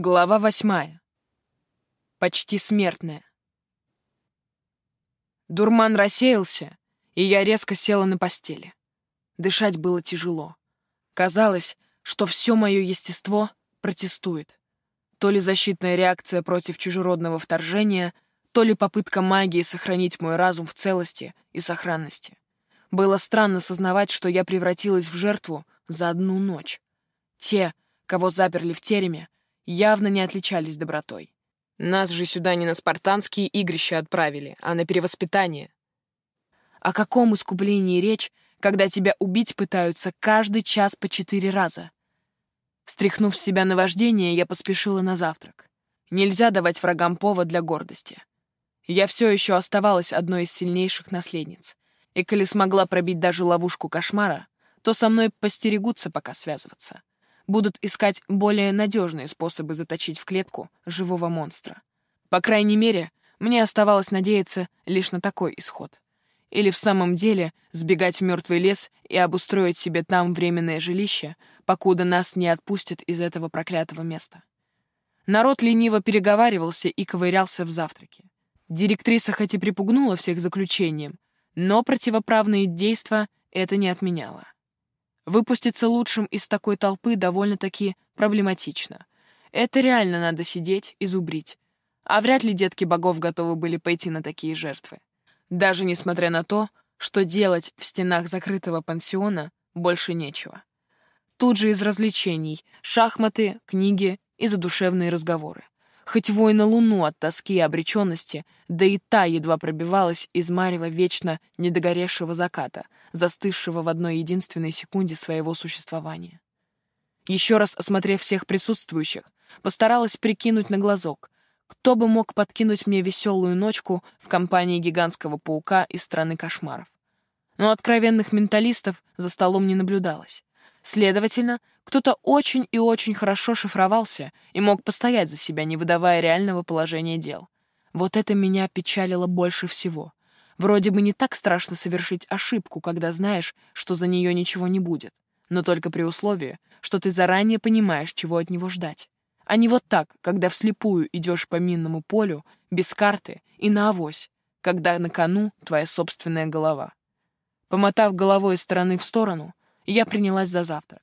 Глава восьмая. Почти смертная. Дурман рассеялся, и я резко села на постели. Дышать было тяжело. Казалось, что все мое естество протестует. То ли защитная реакция против чужеродного вторжения, то ли попытка магии сохранить мой разум в целости и сохранности. Было странно сознавать, что я превратилась в жертву за одну ночь. Те, кого заперли в тереме, явно не отличались добротой. Нас же сюда не на спартанские игрища отправили, а на перевоспитание. О каком искуплении речь, когда тебя убить пытаются каждый час по четыре раза? Стряхнув с себя наваждение, я поспешила на завтрак. Нельзя давать врагам повод для гордости. Я все еще оставалась одной из сильнейших наследниц. И коли смогла пробить даже ловушку кошмара, то со мной постерегутся пока связываться будут искать более надежные способы заточить в клетку живого монстра. По крайней мере, мне оставалось надеяться лишь на такой исход. Или в самом деле сбегать в мертвый лес и обустроить себе там временное жилище, покуда нас не отпустят из этого проклятого места. Народ лениво переговаривался и ковырялся в завтраке. Директриса хоть и припугнула всех заключением, но противоправные действия это не отменяло. Выпуститься лучшим из такой толпы довольно-таки проблематично. Это реально надо сидеть и зубрить. А вряд ли детки богов готовы были пойти на такие жертвы. Даже несмотря на то, что делать в стенах закрытого пансиона больше нечего. Тут же из развлечений — шахматы, книги и задушевные разговоры. Хоть вой на луну от тоски и обреченности, да и та едва пробивалась из марева вечно недогоревшего заката, застывшего в одной единственной секунде своего существования. Еще раз осмотрев всех присутствующих, постаралась прикинуть на глазок, кто бы мог подкинуть мне веселую ночку в компании гигантского паука из страны кошмаров. Но откровенных менталистов за столом не наблюдалось. Следовательно, кто-то очень и очень хорошо шифровался и мог постоять за себя, не выдавая реального положения дел. Вот это меня печалило больше всего. Вроде бы не так страшно совершить ошибку, когда знаешь, что за нее ничего не будет, но только при условии, что ты заранее понимаешь, чего от него ждать. А не вот так, когда вслепую идешь по минному полю, без карты и на авось, когда на кону твоя собственная голова. Помотав головой из стороны в сторону, я принялась за завтрак.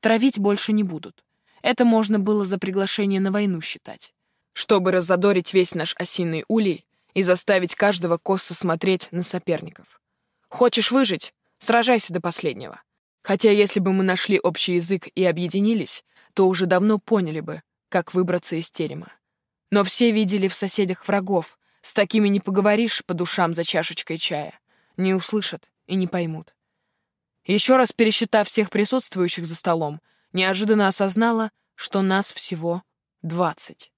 Травить больше не будут. Это можно было за приглашение на войну считать. Чтобы разодорить весь наш осиный улей и заставить каждого косо смотреть на соперников. Хочешь выжить? Сражайся до последнего. Хотя если бы мы нашли общий язык и объединились, то уже давно поняли бы, как выбраться из терема. Но все видели в соседях врагов, с такими не поговоришь по душам за чашечкой чая. Не услышат и не поймут. Еще раз пересчитав всех присутствующих за столом, неожиданно осознала, что нас всего двадцать.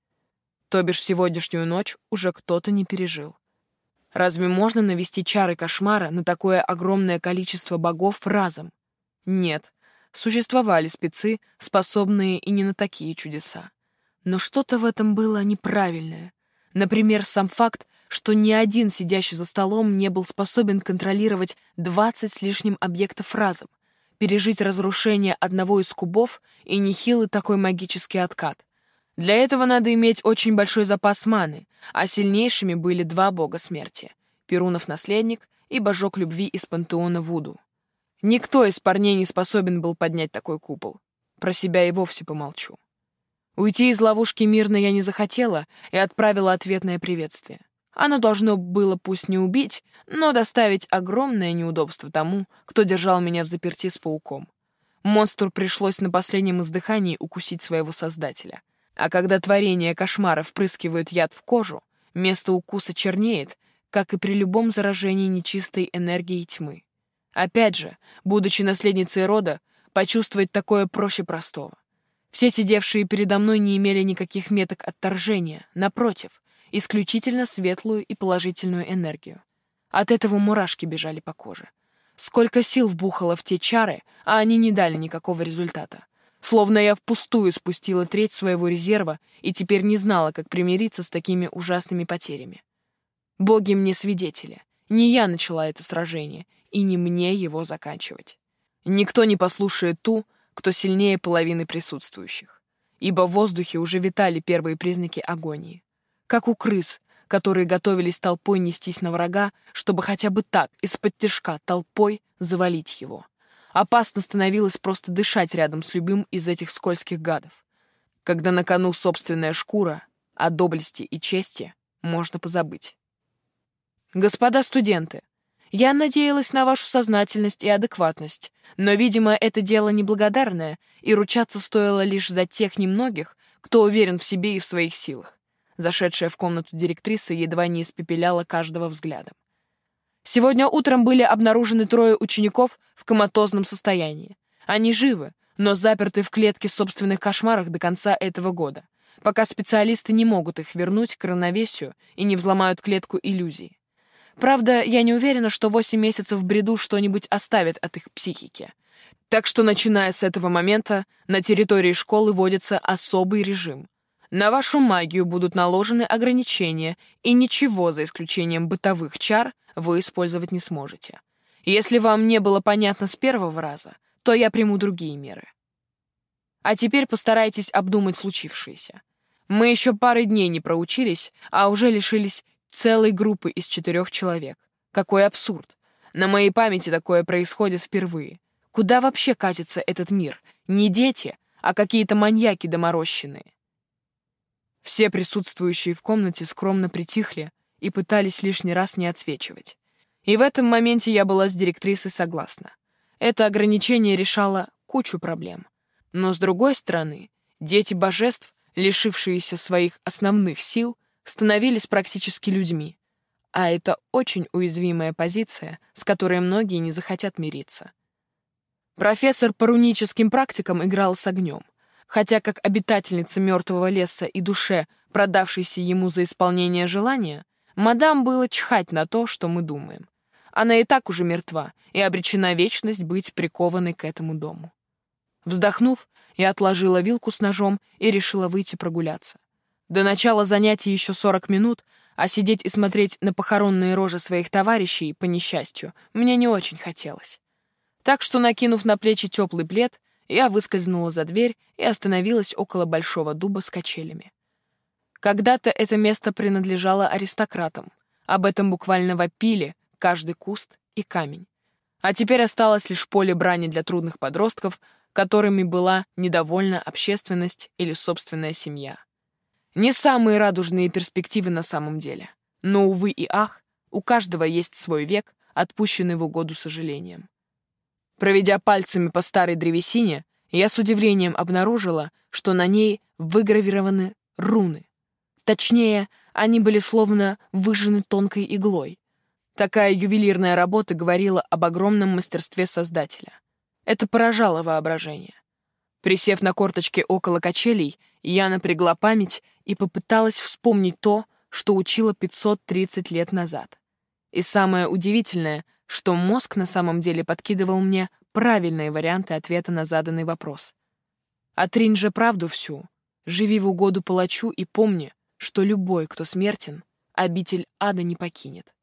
То бишь сегодняшнюю ночь уже кто-то не пережил. Разве можно навести чары кошмара на такое огромное количество богов разом? Нет, существовали спецы, способные и не на такие чудеса. Но что-то в этом было неправильное. Например, сам факт, что ни один сидящий за столом не был способен контролировать 20 с лишним объектов разом, пережить разрушение одного из кубов и нехилый такой магический откат. Для этого надо иметь очень большой запас маны, а сильнейшими были два бога смерти — Перунов наследник и божок любви из пантеона Вуду. Никто из парней не способен был поднять такой купол. Про себя и вовсе помолчу. Уйти из ловушки мирно я не захотела и отправила ответное приветствие. Оно должно было пусть не убить, но доставить огромное неудобство тому, кто держал меня в заперти с пауком. Монстру пришлось на последнем издыхании укусить своего создателя. А когда творение кошмара впрыскивают яд в кожу, место укуса чернеет, как и при любом заражении нечистой энергией тьмы. Опять же, будучи наследницей рода, почувствовать такое проще простого. Все сидевшие передо мной не имели никаких меток отторжения, напротив, исключительно светлую и положительную энергию. От этого мурашки бежали по коже. Сколько сил вбухало в те чары, а они не дали никакого результата. Словно я впустую спустила треть своего резерва и теперь не знала, как примириться с такими ужасными потерями. Боги мне свидетели. Не я начала это сражение, и не мне его заканчивать. Никто не послушает ту, кто сильнее половины присутствующих. ибо в воздухе уже витали первые признаки агонии. Как у крыс, которые готовились толпой нестись на врага, чтобы хотя бы так, из-под тяжка, толпой завалить его. Опасно становилось просто дышать рядом с любым из этих скользких гадов. Когда на кону собственная шкура, о доблести и чести можно позабыть. Господа студенты, я надеялась на вашу сознательность и адекватность, но, видимо, это дело неблагодарное, и ручаться стоило лишь за тех немногих, кто уверен в себе и в своих силах. Зашедшая в комнату директриса едва не испепеляла каждого взглядом. Сегодня утром были обнаружены трое учеников в коматозном состоянии. Они живы, но заперты в клетке собственных кошмарах до конца этого года, пока специалисты не могут их вернуть к равновесию и не взломают клетку иллюзий. Правда, я не уверена, что 8 месяцев в бреду что-нибудь оставит от их психики. Так что, начиная с этого момента, на территории школы вводится особый режим. На вашу магию будут наложены ограничения, и ничего, за исключением бытовых чар, вы использовать не сможете. Если вам не было понятно с первого раза, то я приму другие меры. А теперь постарайтесь обдумать случившееся. Мы еще пары дней не проучились, а уже лишились Целой группы из четырех человек. Какой абсурд. На моей памяти такое происходит впервые. Куда вообще катится этот мир? Не дети, а какие-то маньяки доморощенные. Все присутствующие в комнате скромно притихли и пытались лишний раз не отсвечивать. И в этом моменте я была с директрисой согласна. Это ограничение решало кучу проблем. Но, с другой стороны, дети божеств, лишившиеся своих основных сил, становились практически людьми. А это очень уязвимая позиция, с которой многие не захотят мириться. Профессор по руническим практикам играл с огнем. Хотя как обитательница мертвого леса и душе, продавшейся ему за исполнение желания, мадам было чхать на то, что мы думаем. Она и так уже мертва и обречена вечность быть прикованной к этому дому. Вздохнув, я отложила вилку с ножом и решила выйти прогуляться. До начала занятий еще 40 минут, а сидеть и смотреть на похоронные рожи своих товарищей, по несчастью, мне не очень хотелось. Так что, накинув на плечи теплый плед, я выскользнула за дверь и остановилась около большого дуба с качелями. Когда-то это место принадлежало аристократам. Об этом буквально вопили каждый куст и камень. А теперь осталось лишь поле брани для трудных подростков, которыми была недовольна общественность или собственная семья. Не самые радужные перспективы на самом деле. Но, увы и ах, у каждого есть свой век, отпущенный в угоду сожалением. Проведя пальцами по старой древесине, я с удивлением обнаружила, что на ней выгравированы руны. Точнее, они были словно выжжены тонкой иглой. Такая ювелирная работа говорила об огромном мастерстве создателя. Это поражало воображение. Присев на корточки около качелей, я напрягла память и попыталась вспомнить то, что учила 530 лет назад. И самое удивительное, что мозг на самом деле подкидывал мне правильные варианты ответа на заданный вопрос. Отринь же правду всю, живи в угоду палачу и помни, что любой, кто смертен, обитель ада не покинет.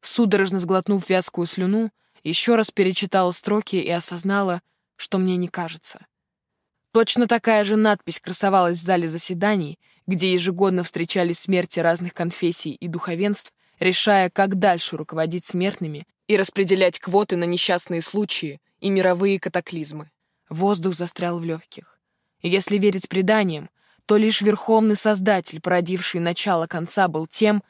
Судорожно сглотнув вязкую слюну, еще раз перечитала строки и осознала, что мне не кажется. Точно такая же надпись красовалась в зале заседаний, где ежегодно встречались смерти разных конфессий и духовенств, решая, как дальше руководить смертными и распределять квоты на несчастные случаи и мировые катаклизмы. Воздух застрял в легких. Если верить преданиям, то лишь Верховный Создатель, породивший начало конца, был тем,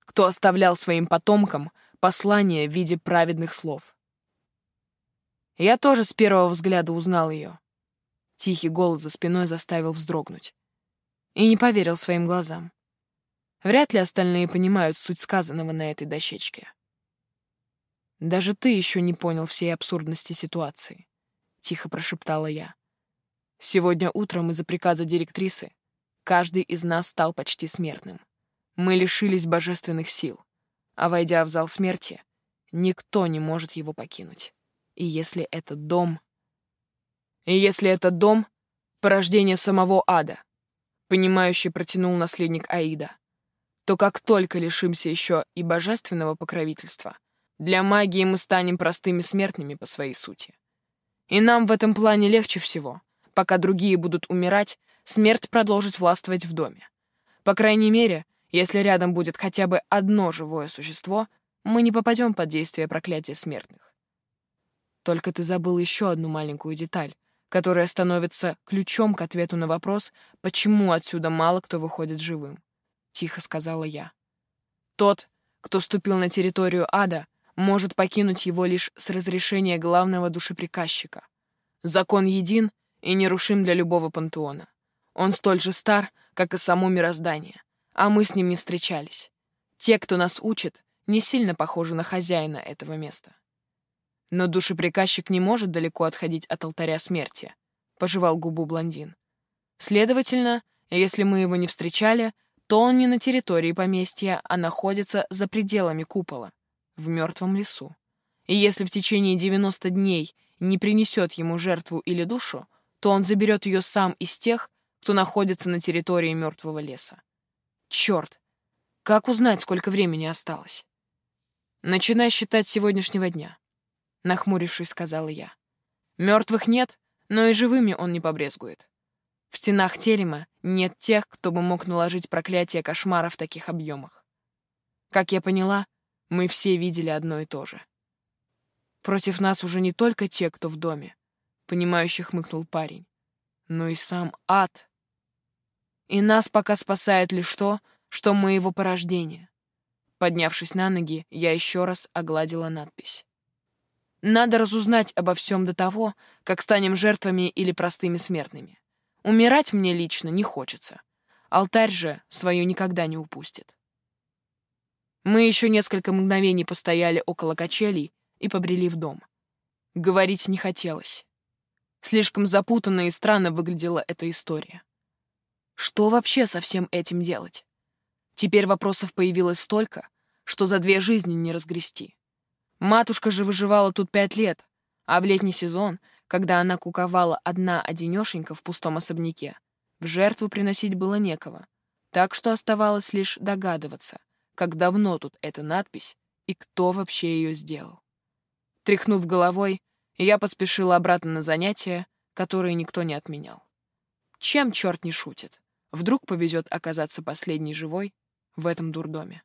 кто оставлял своим потомкам послание в виде праведных слов. Я тоже с первого взгляда узнал ее. Тихий голос за спиной заставил вздрогнуть. И не поверил своим глазам. Вряд ли остальные понимают суть сказанного на этой дощечке. «Даже ты еще не понял всей абсурдности ситуации», — тихо прошептала я. «Сегодня утром из-за приказа директрисы каждый из нас стал почти смертным. Мы лишились божественных сил, а, войдя в зал смерти, никто не может его покинуть. И если этот дом и если этот дом — порождение самого ада, понимающий протянул наследник Аида, то как только лишимся еще и божественного покровительства, для магии мы станем простыми смертными по своей сути. И нам в этом плане легче всего, пока другие будут умирать, смерть продолжит властвовать в доме. По крайней мере, если рядом будет хотя бы одно живое существо, мы не попадем под действие проклятия смертных. Только ты забыл еще одну маленькую деталь, которая становится ключом к ответу на вопрос, почему отсюда мало кто выходит живым. Тихо сказала я. Тот, кто ступил на территорию ада, может покинуть его лишь с разрешения главного душеприказчика. Закон един и нерушим для любого пантеона. Он столь же стар, как и само мироздание, а мы с ним не встречались. Те, кто нас учит, не сильно похожи на хозяина этого места. Но душеприказчик не может далеко отходить от алтаря смерти, — пожевал губу блондин. Следовательно, если мы его не встречали, то он не на территории поместья, а находится за пределами купола, в мертвом лесу. И если в течение 90 дней не принесет ему жертву или душу, то он заберет ее сам из тех, кто находится на территории мертвого леса. Черт! Как узнать, сколько времени осталось? Начинай считать сегодняшнего дня, нахмурившись, сказала я. Мертвых нет, но и живыми он не побрезгует. В стенах терема нет тех, кто бы мог наложить проклятие кошмара в таких объемах. Как я поняла, мы все видели одно и то же. Против нас уже не только те, кто в доме, — понимающе хмыкнул парень, — но и сам ад. И нас пока спасает лишь то, что мы его порождение. Поднявшись на ноги, я еще раз огладила надпись. Надо разузнать обо всем до того, как станем жертвами или простыми смертными. Умирать мне лично не хочется. Алтарь же свое никогда не упустит. Мы еще несколько мгновений постояли около качелей и побрели в дом. Говорить не хотелось. Слишком запутанно и странно выглядела эта история. Что вообще со всем этим делать? Теперь вопросов появилось столько, что за две жизни не разгрести. Матушка же выживала тут пять лет, а в летний сезон, когда она куковала одна одинешенька в пустом особняке, в жертву приносить было некого, так что оставалось лишь догадываться, как давно тут эта надпись и кто вообще ее сделал. Тряхнув головой, я поспешила обратно на занятия, которые никто не отменял. Чем черт не шутит? Вдруг повезет оказаться последней живой в этом дурдоме.